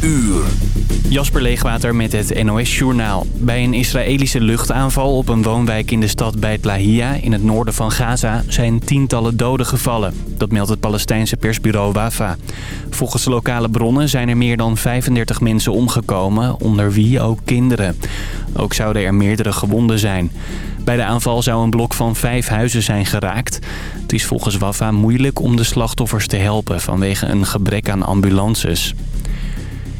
uur. Jasper Leegwater met het NOS-journaal. Bij een Israëlische luchtaanval op een woonwijk in de stad Beit Lahia in het noorden van Gaza zijn tientallen doden gevallen. Dat meldt het Palestijnse persbureau WAFA. Volgens lokale bronnen zijn er meer dan 35 mensen omgekomen, onder wie ook kinderen. Ook zouden er meerdere gewonden zijn. Bij de aanval zou een blok van vijf huizen zijn geraakt. Het is volgens WAFA moeilijk om de slachtoffers te helpen vanwege een gebrek aan ambulances.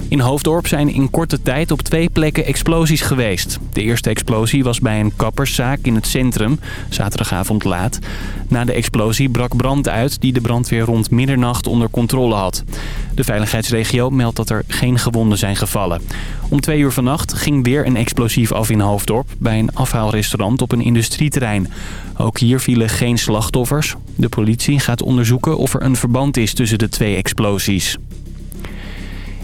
In Hoofddorp zijn in korte tijd op twee plekken explosies geweest. De eerste explosie was bij een kapperszaak in het centrum, zaterdagavond laat. Na de explosie brak brand uit die de brandweer rond middernacht onder controle had. De veiligheidsregio meldt dat er geen gewonden zijn gevallen. Om twee uur vannacht ging weer een explosief af in Hoofddorp... bij een afhaalrestaurant op een industrieterrein. Ook hier vielen geen slachtoffers. De politie gaat onderzoeken of er een verband is tussen de twee explosies.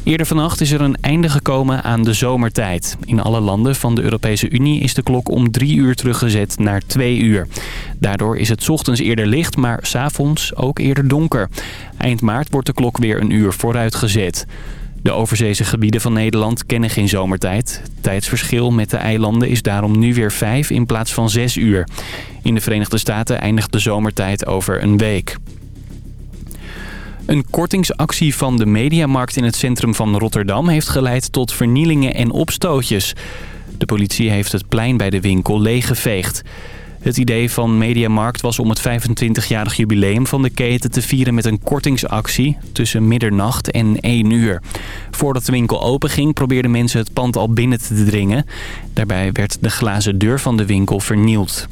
Eerder vannacht is er een einde gekomen aan de zomertijd. In alle landen van de Europese Unie is de klok om drie uur teruggezet naar twee uur. Daardoor is het ochtends eerder licht, maar s'avonds ook eerder donker. Eind maart wordt de klok weer een uur vooruitgezet. De overzeese gebieden van Nederland kennen geen zomertijd. Het tijdsverschil met de eilanden is daarom nu weer vijf in plaats van zes uur. In de Verenigde Staten eindigt de zomertijd over een week. Een kortingsactie van de Mediamarkt in het centrum van Rotterdam... heeft geleid tot vernielingen en opstootjes. De politie heeft het plein bij de winkel leeggeveegd. Het idee van Mediamarkt was om het 25-jarig jubileum van de keten te vieren met een kortingsactie tussen middernacht en 1 uur. Voordat de winkel openging probeerden mensen het pand al binnen te dringen. Daarbij werd de glazen deur van de winkel vernield.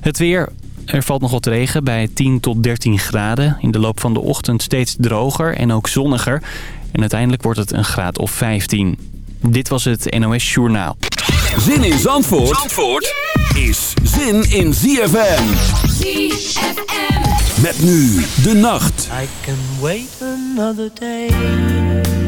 Het weer, er valt nog wat regen bij 10 tot 13 graden. In de loop van de ochtend steeds droger en ook zonniger. En uiteindelijk wordt het een graad of 15. Dit was het NOS Journaal. Zin in Zandvoort, Zandvoort is zin in ZFM. ZFM. Met nu de nacht. I can wait another day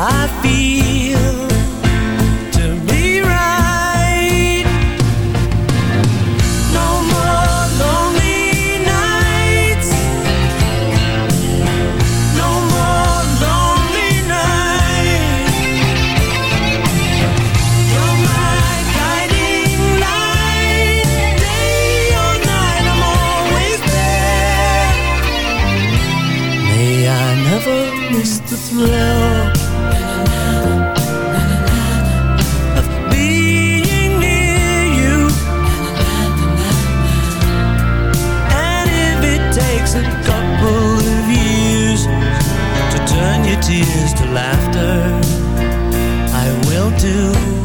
I feel wonder I will do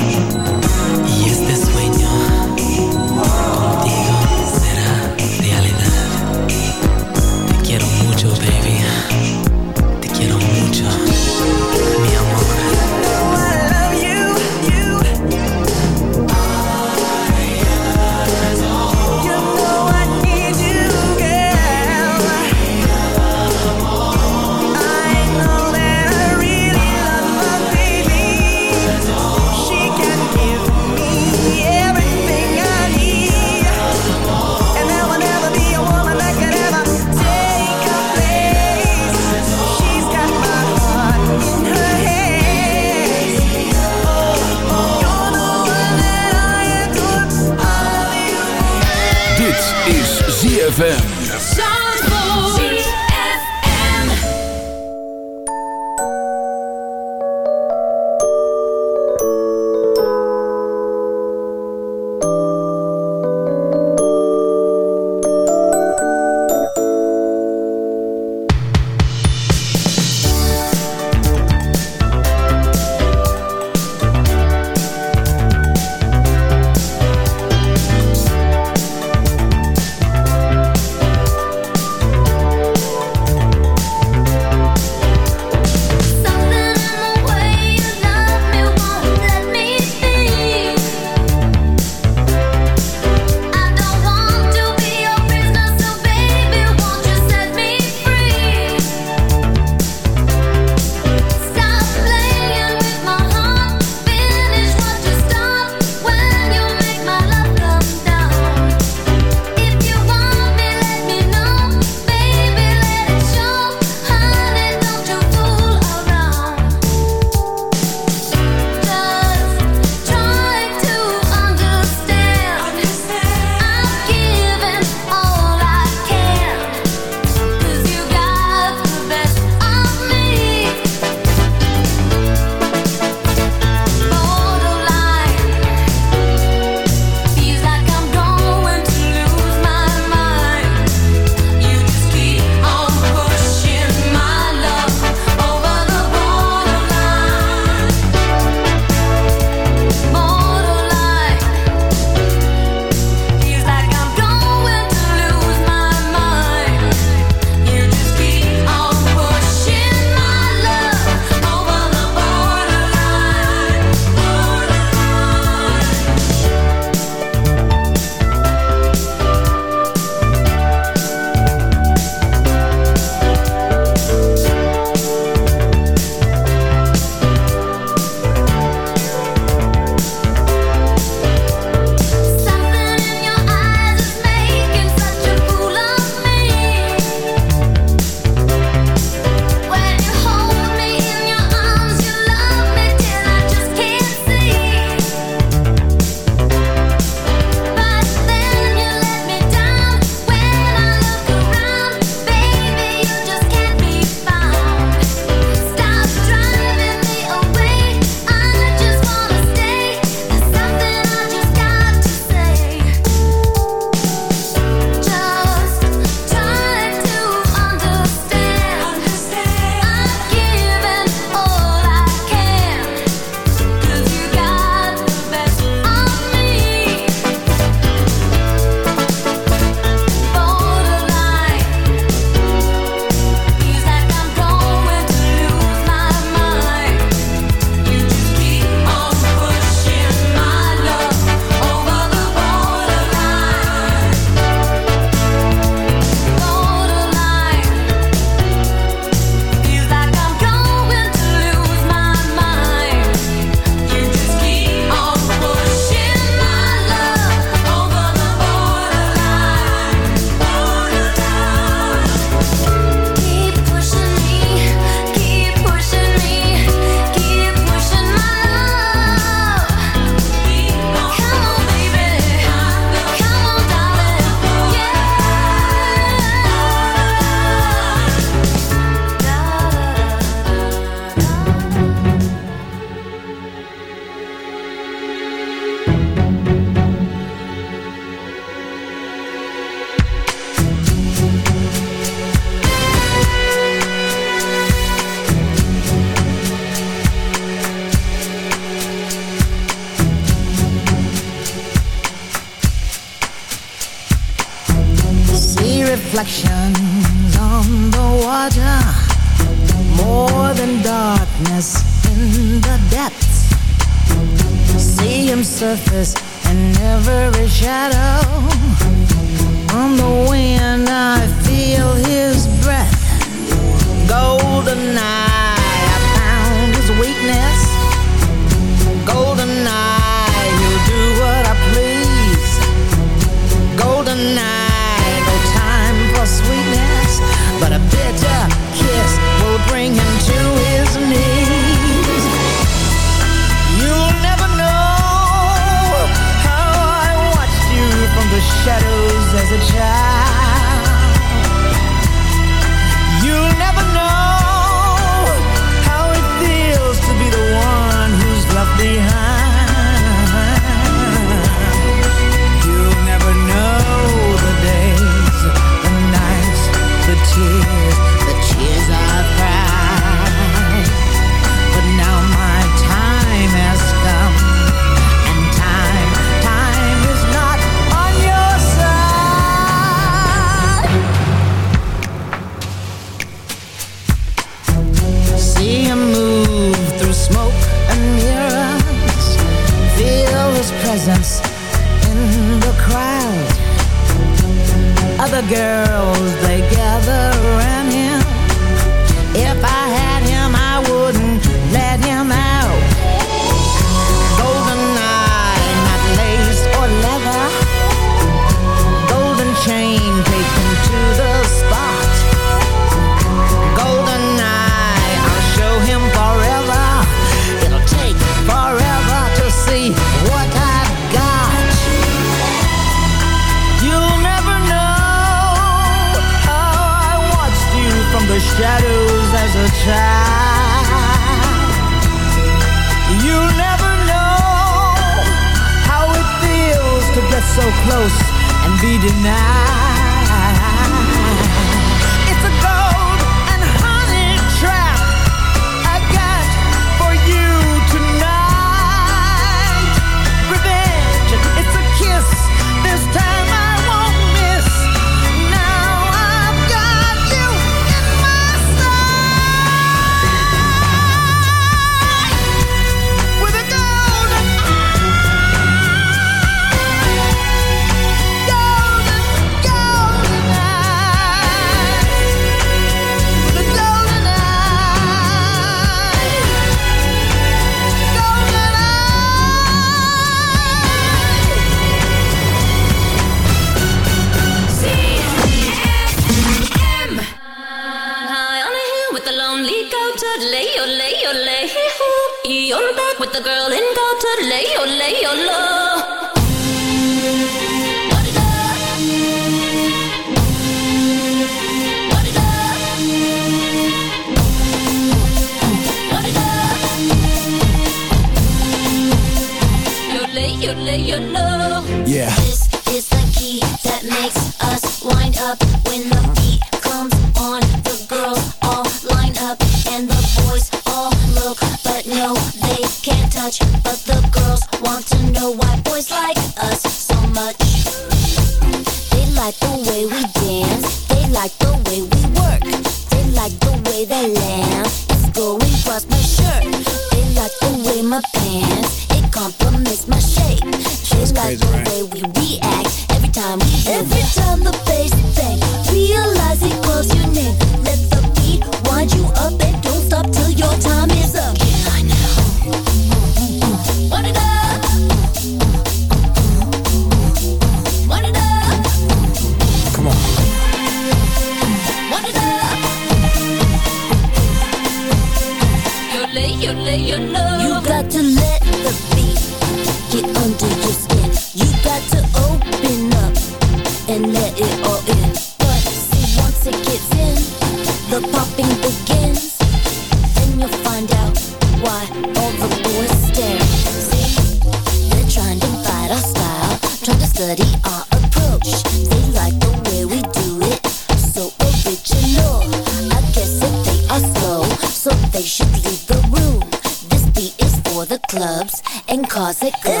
that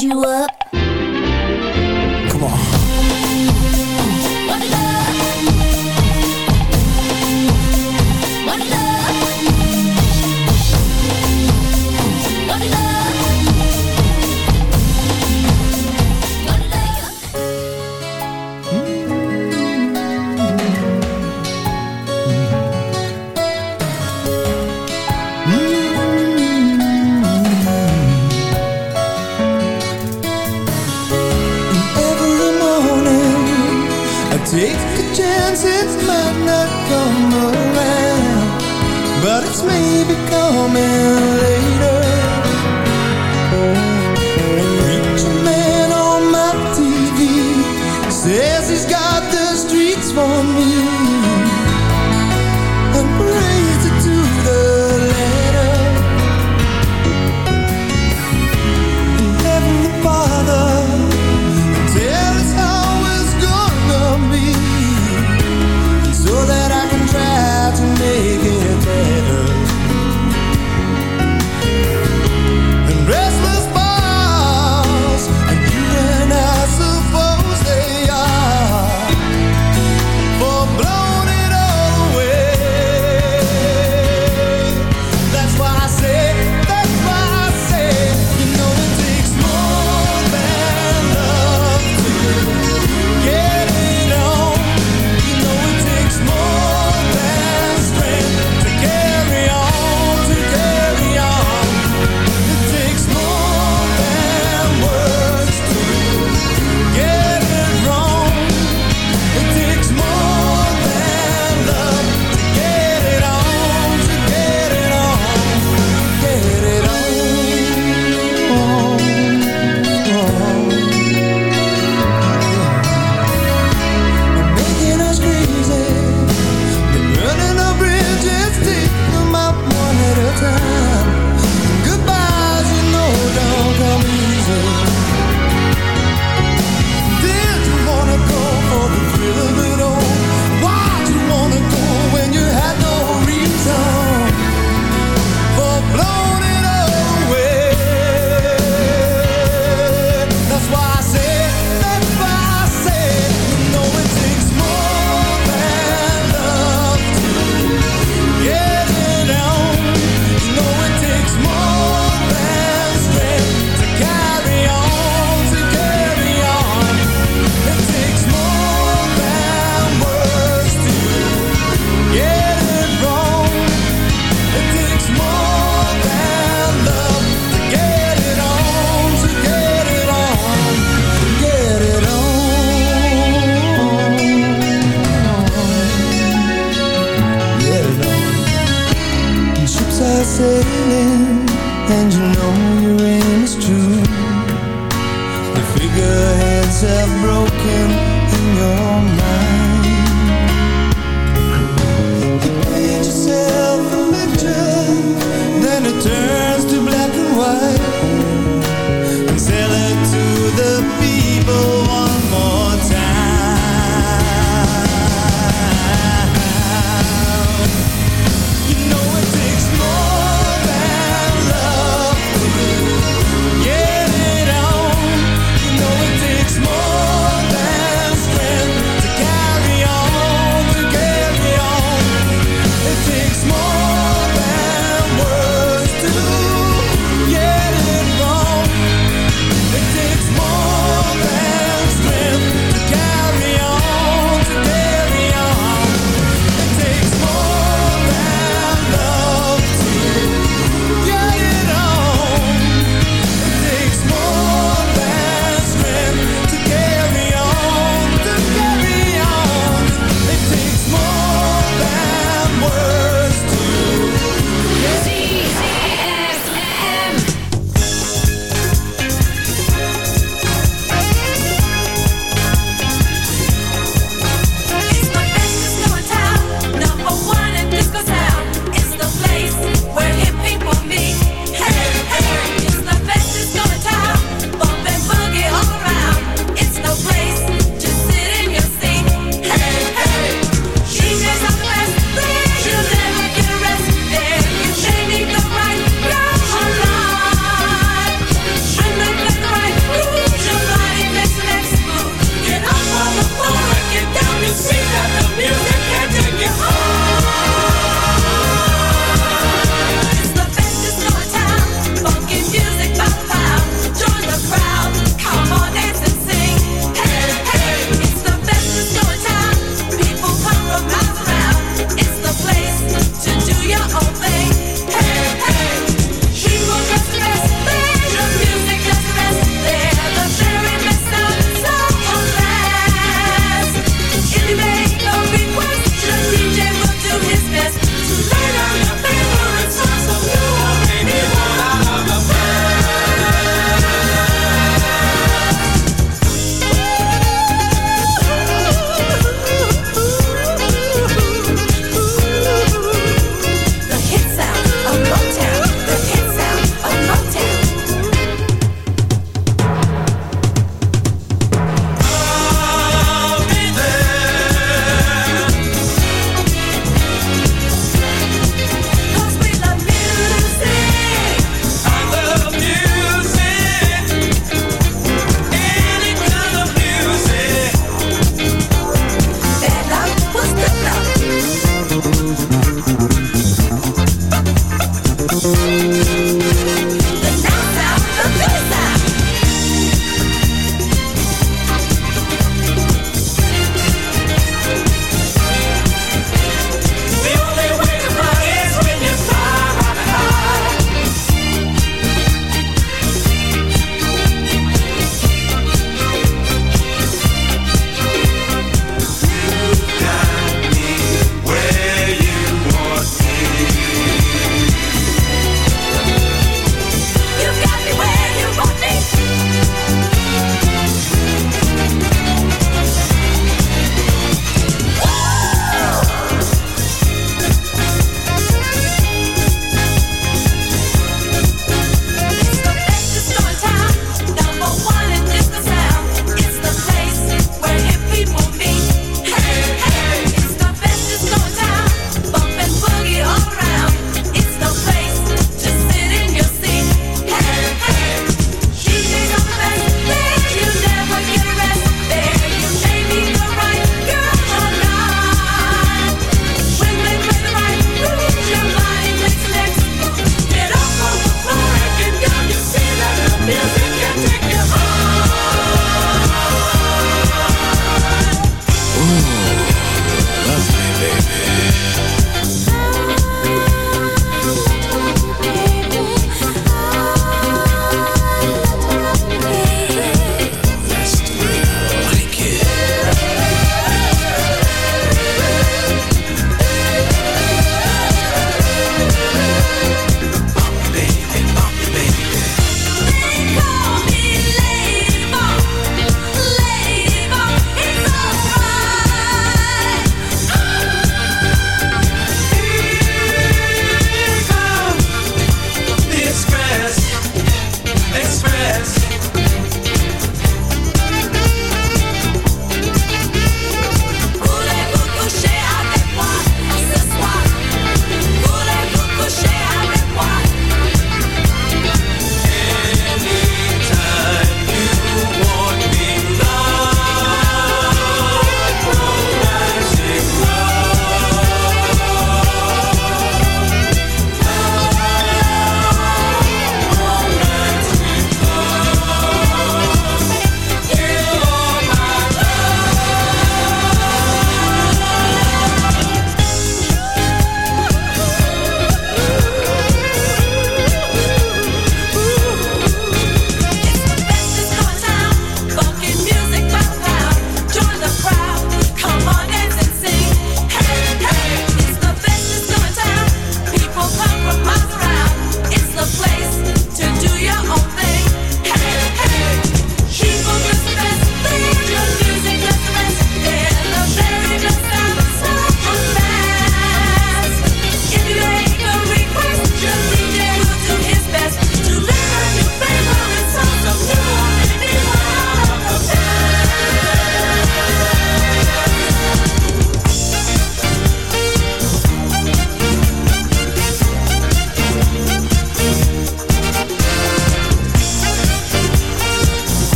you up? But it's maybe coming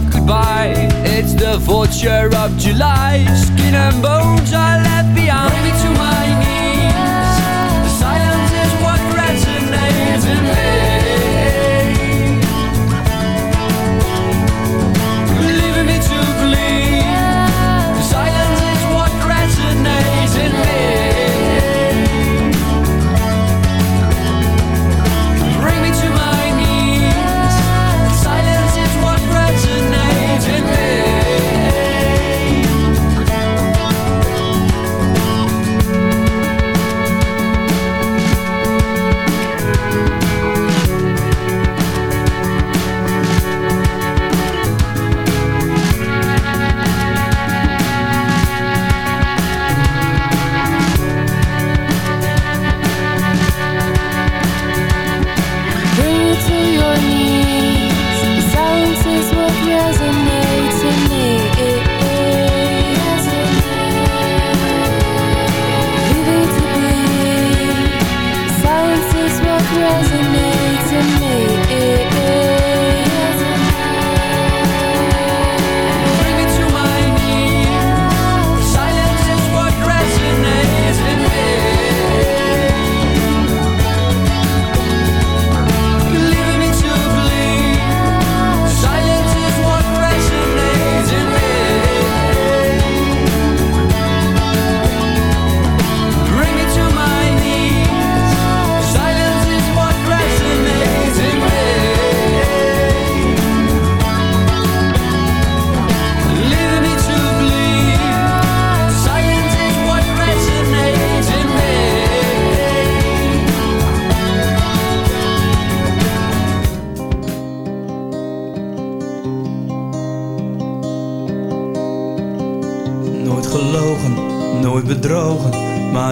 of goodbye. It's the vulture of July. Skin and bones are left behind.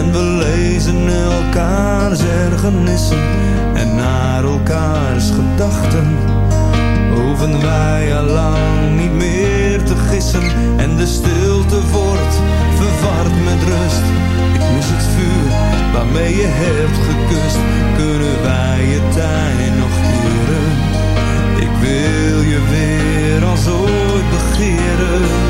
En we lezen elkaars ergernissen en naar elkaars gedachten. Hoeven wij al lang niet meer te gissen en de stilte wordt verward met rust. Ik mis het vuur waarmee je hebt gekust. Kunnen wij je tijd nog keren? Ik wil je weer als ooit begeren.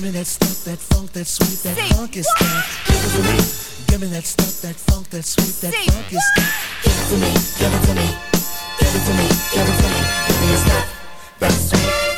Give me that stuff, that funk, that sweet, that See, funk is that. Give it to me. Give me that stuff, that funk, that sweet, that See, funk is that. Give it to me. Give it to me. Give it to me. Give it to me. Give me your stuff. that sweet.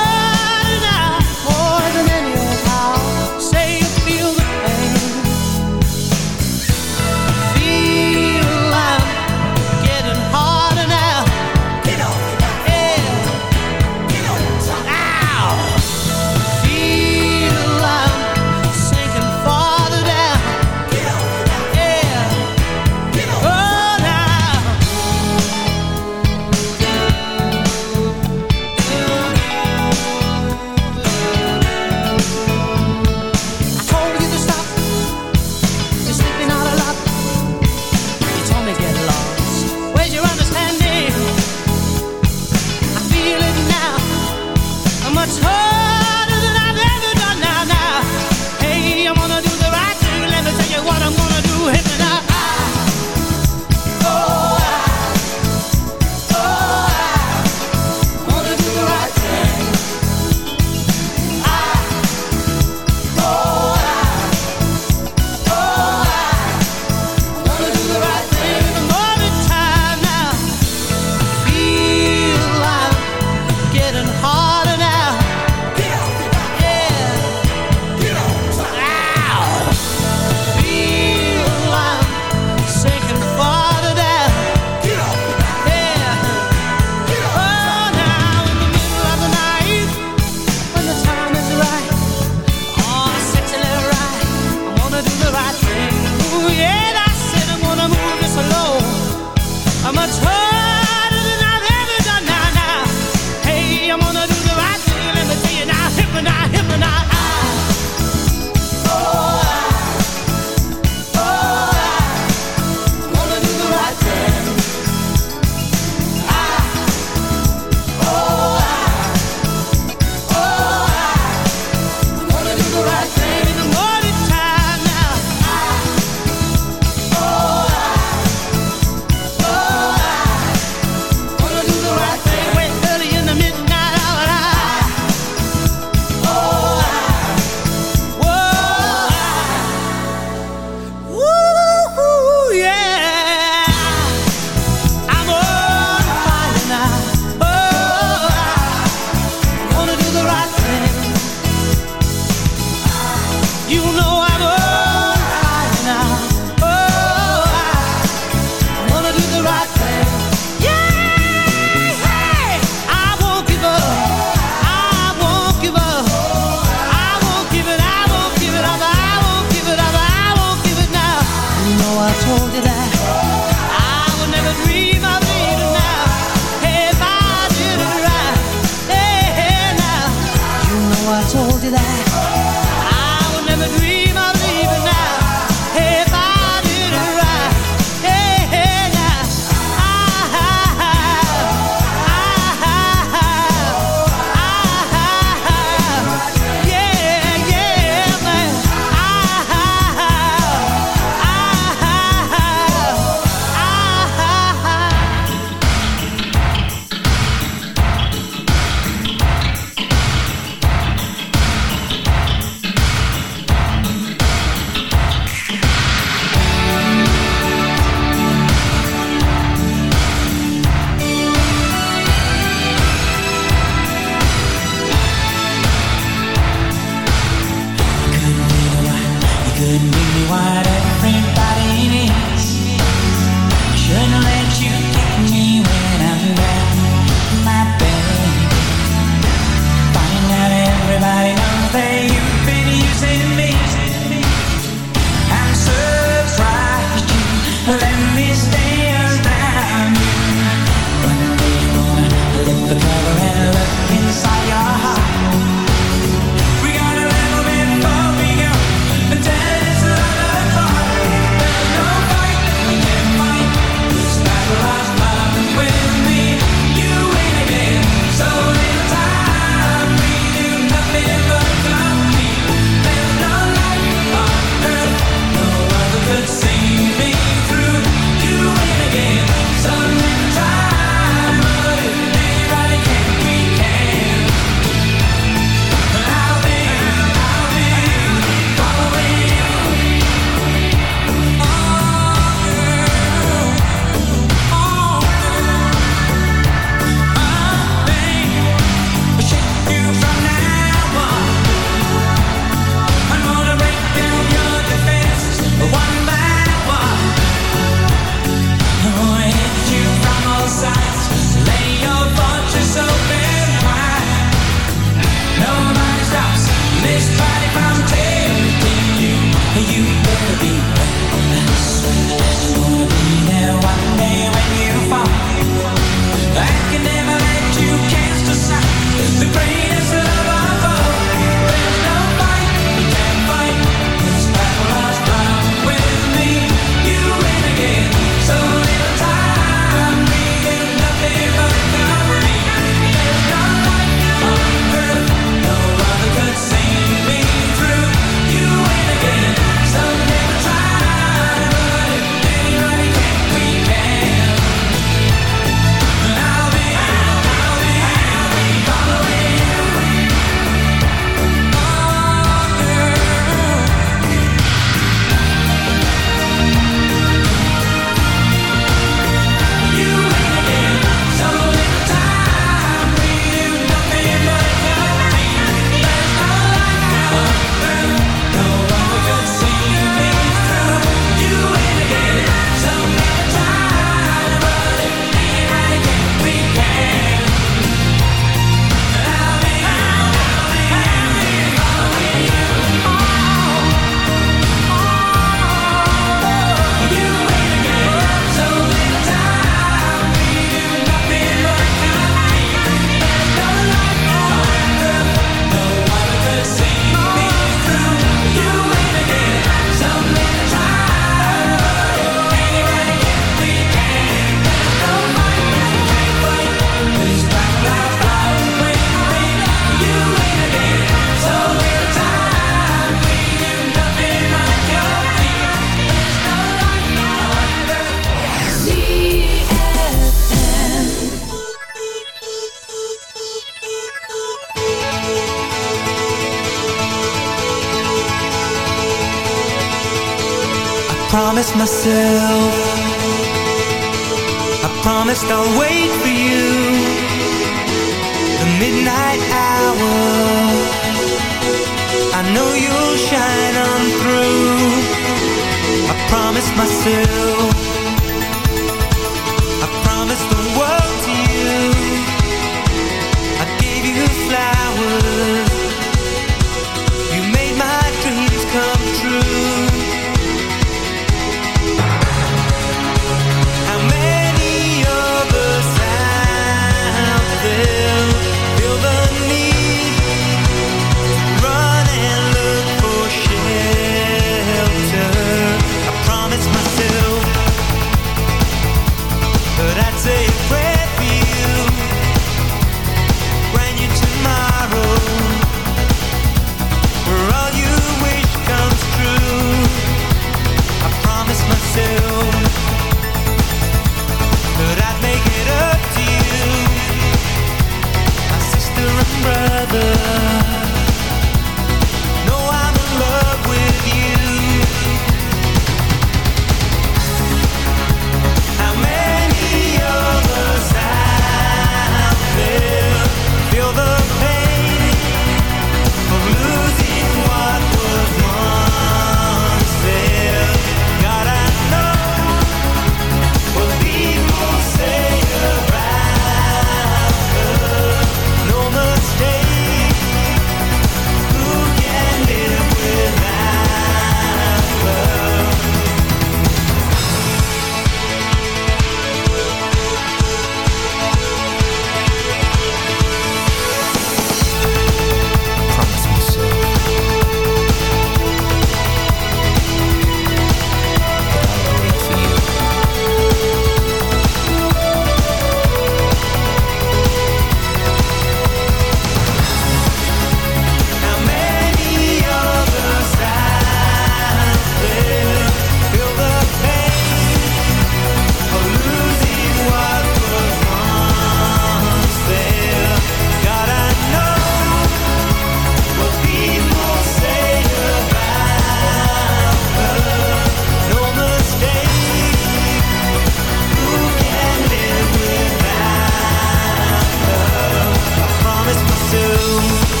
do.